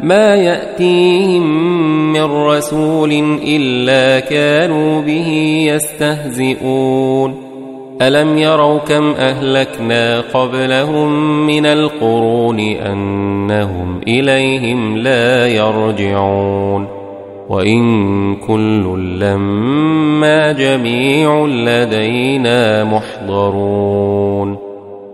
ما يأتيهم من رسول إلا كانوا به يستهزئون. ألم يروا كم أهلكنا قبلهم من القرون أنهم إليهم لا يرجعون. وإن كل لما جميع لدينا محضرون.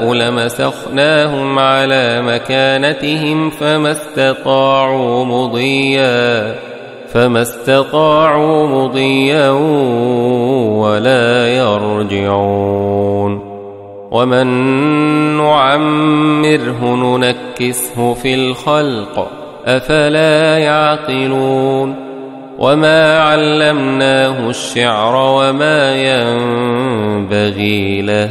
لمسخناهم على مكانتهم فما استطاعوا مضيا فما استطاعوا مضيا ولا يرجعون. ومن نعمره ننكسه في الخلق أفلا يعقلون. وما علمناه الشعر وما ينبغي له.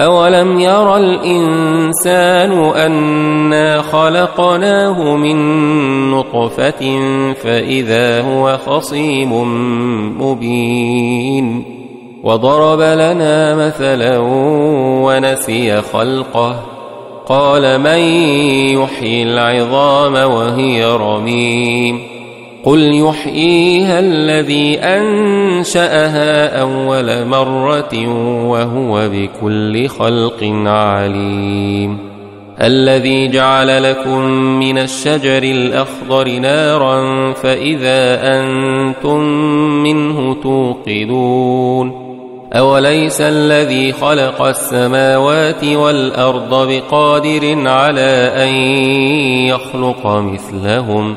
اولم ير الانسان انا خلقناه من نطفه فاذا هو خصيم مبين وضرب لنا مثلا ونسي خلقه قال من يحيي العظام وهي رميم قل يحييها الذي انشاها اول مره وهو بكل خلق عليم الذي جعل لكم من الشجر الاخضر نارا فاذا أنتم منه توقدون اوليس الذي خلق السماوات والارض بقادر على ان يخلق مثلهم